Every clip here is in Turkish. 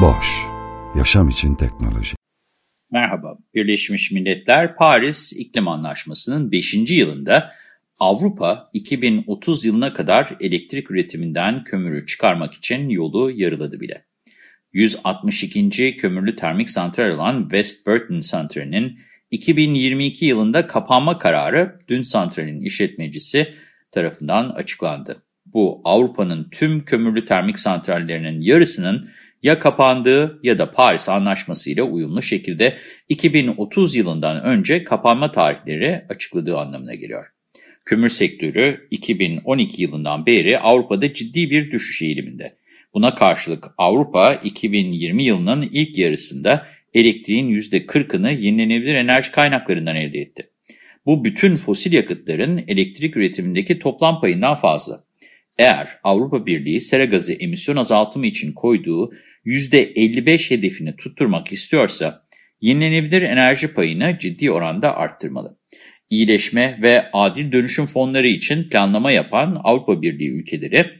Boş, yaşam için teknoloji. Merhaba, Birleşmiş Milletler Paris İklim Anlaşması'nın 5. yılında Avrupa 2030 yılına kadar elektrik üretiminden kömürü çıkarmak için yolu yarıladı bile. 162. kömürlü termik santral olan West Burton Santrali'nin 2022 yılında kapanma kararı dün santralin işletmecisi tarafından açıklandı. Bu Avrupa'nın tüm kömürlü termik santrallerinin yarısının ya kapandığı ya da Paris Anlaşması ile uyumlu şekilde 2030 yılından önce kapanma tarihleri açıkladığı anlamına geliyor. Kömür sektörü 2012 yılından beri Avrupa'da ciddi bir düşüş eğiliminde. Buna karşılık Avrupa 2020 yılının ilk yarısında elektriğin %40'ını yenilenebilir enerji kaynaklarından elde etti. Bu bütün fosil yakıtların elektrik üretimindeki toplam payından fazla. Eğer Avrupa Birliği sera gazı emisyon azaltımı için koyduğu %55 hedefini tutturmak istiyorsa yenilenebilir enerji payını ciddi oranda arttırmalı. İyileşme ve adil dönüşüm fonları için planlama yapan Avrupa Birliği ülkeleri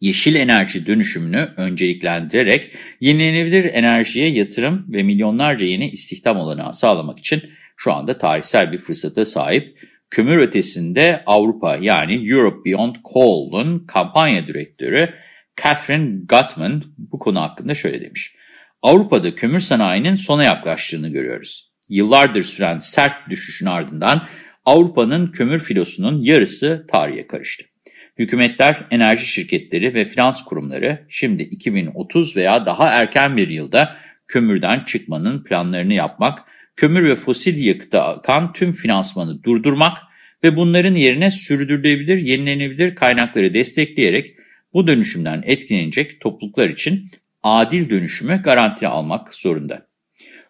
yeşil enerji dönüşümünü önceliklendirerek yenilenebilir enerjiye yatırım ve milyonlarca yeni istihdam olanağı sağlamak için şu anda tarihsel bir fırsata sahip. Kömür ötesinde Avrupa yani Europe Beyond Coal'un kampanya direktörü Catherine Gutman bu konu hakkında şöyle demiş. Avrupa'da kömür sanayinin sona yaklaştığını görüyoruz. Yıllardır süren sert düşüşün ardından Avrupa'nın kömür filosunun yarısı tarihe karıştı. Hükümetler, enerji şirketleri ve finans kurumları şimdi 2030 veya daha erken bir yılda kömürden çıkmanın planlarını yapmak, kömür ve fosil yakıta akan tüm finansmanı durdurmak ve bunların yerine sürdürülebilir, yenilenebilir kaynakları destekleyerek bu dönüşümden etkilenecek topluluklar için adil dönüşümü garanti almak zorunda.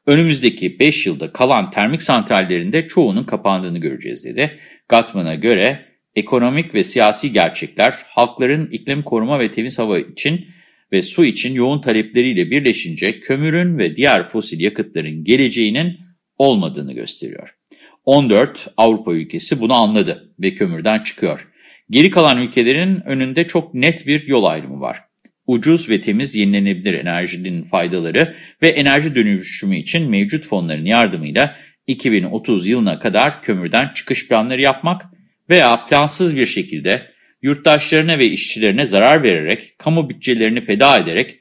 Önümüzdeki 5 yılda kalan termik santrallerinde çoğunun kapandığını göreceğiz dedi. Gatman'a göre ekonomik ve siyasi gerçekler halkların iklim koruma ve temiz hava için ve su için yoğun talepleriyle birleşince kömürün ve diğer fosil yakıtların geleceğinin olmadığını gösteriyor. 14 Avrupa ülkesi bunu anladı ve kömürden çıkıyor. Geri kalan ülkelerin önünde çok net bir yol ayrımı var. Ucuz ve temiz yenilenebilir enerjinin faydaları ve enerji dönüşümü için mevcut fonların yardımıyla 2030 yılına kadar kömürden çıkış planları yapmak veya plansız bir şekilde yurttaşlarına ve işçilerine zarar vererek, kamu bütçelerini feda ederek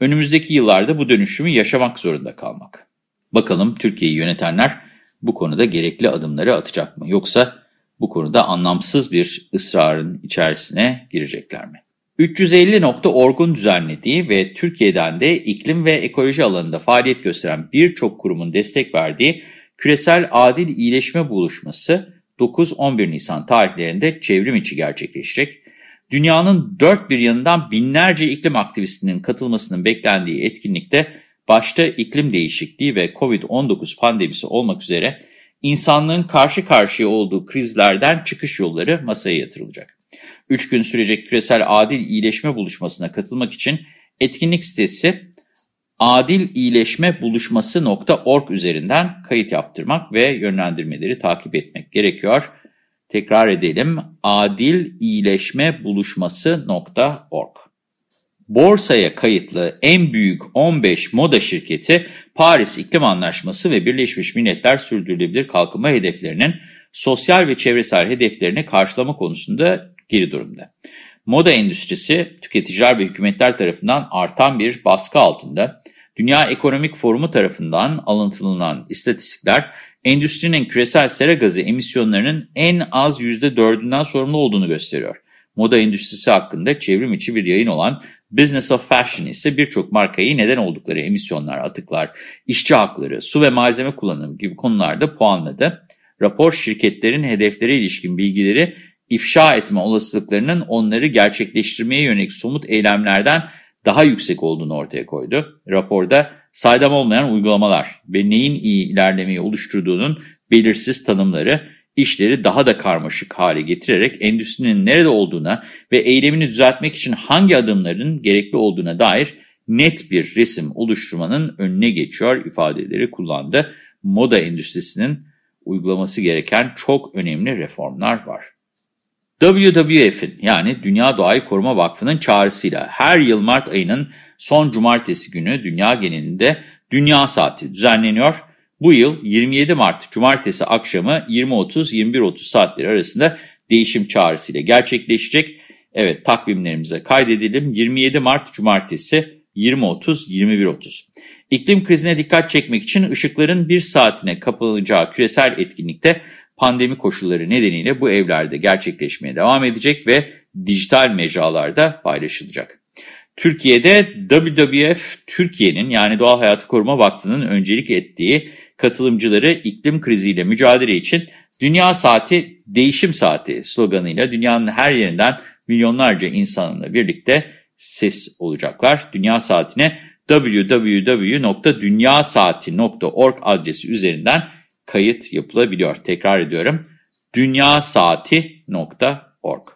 önümüzdeki yıllarda bu dönüşümü yaşamak zorunda kalmak. Bakalım Türkiye'yi yönetenler bu konuda gerekli adımları atacak mı? Yoksa bu konuda anlamsız bir ısrarın içerisine girecekler mi? 350.org'un düzenlediği ve Türkiye'den de iklim ve ekoloji alanında faaliyet gösteren birçok kurumun destek verdiği Küresel Adil İyileşme Buluşması 9-11 Nisan tarihlerinde çevrim içi gerçekleşecek. Dünyanın dört bir yanından binlerce iklim aktivistinin katılmasının beklendiği etkinlikte başta iklim değişikliği ve COVID-19 pandemisi olmak üzere insanlığın karşı karşıya olduğu krizlerden çıkış yolları masaya yatırılacak. Üç gün sürecek küresel adil iyileşme buluşmasına katılmak için etkinlik sitesi adiliyileşmebuluşması.org üzerinden kayıt yaptırmak ve yönlendirmeleri takip etmek gerekiyor. Tekrar edelim adiliyileşmebuluşması.org Borsaya kayıtlı en büyük 15 moda şirketi Paris İklim Anlaşması ve Birleşmiş Milletler Sürdürülebilir Kalkınma Hedeflerinin sosyal ve çevresel hedeflerini karşılama konusunda geri durumda. Moda endüstrisi tüketiciler ve hükümetler tarafından artan bir baskı altında. Dünya Ekonomik Forumu tarafından alıntılanan istatistikler endüstrinin küresel sera gazı emisyonlarının en az %4'ünden sorumlu olduğunu gösteriyor. Moda endüstrisi hakkında çevrim içi bir yayın olan Business of Fashion ise birçok markayı neden oldukları emisyonlar, atıklar, işçi hakları, su ve malzeme kullanımı gibi konularda puanladı. Rapor şirketlerin hedeflere ilişkin bilgileri ifşa etme olasılıklarının onları gerçekleştirmeye yönelik somut eylemlerden daha yüksek olduğunu ortaya koydu. Raporda saydam olmayan uygulamalar ve neyin iyi ilerlemeyi oluşturduğunun belirsiz tanımları, işleri daha da karmaşık hale getirerek endüstrinin nerede olduğuna ve eylemini düzeltmek için hangi adımların gerekli olduğuna dair net bir resim oluşturmanın önüne geçiyor ifadeleri kullandı. Moda endüstrisinin uygulaması gereken çok önemli reformlar var. WWF'in yani Dünya Doğayı Koruma Vakfı'nın çağrısıyla her yıl Mart ayının son cumartesi günü dünya genelinde Dünya Saati düzenleniyor. Bu yıl 27 Mart Cumartesi akşamı 20.30-21.30 saatleri arasında değişim çağrısıyla gerçekleşecek. Evet takvimlerimize kaydedelim. 27 Mart Cumartesi 20.30-21.30. İklim krizine dikkat çekmek için ışıkların bir saatine kapanacağı küresel etkinlikte pandemi koşulları nedeniyle bu evlerde gerçekleşmeye devam edecek ve dijital mecralarda paylaşılacak. Türkiye'de WWF Türkiye'nin yani Doğal Hayatı Koruma Vakfı'nın öncelik ettiği katılımcıları iklim kriziyle mücadele için Dünya Saati Değişim Saati sloganıyla dünyanın her yerinden milyonlarca insanla birlikte ses olacaklar. Dünya Saati'ne www.dünyasaati.org adresi üzerinden kayıt yapılabiliyor. Tekrar ediyorum dünyasaati.org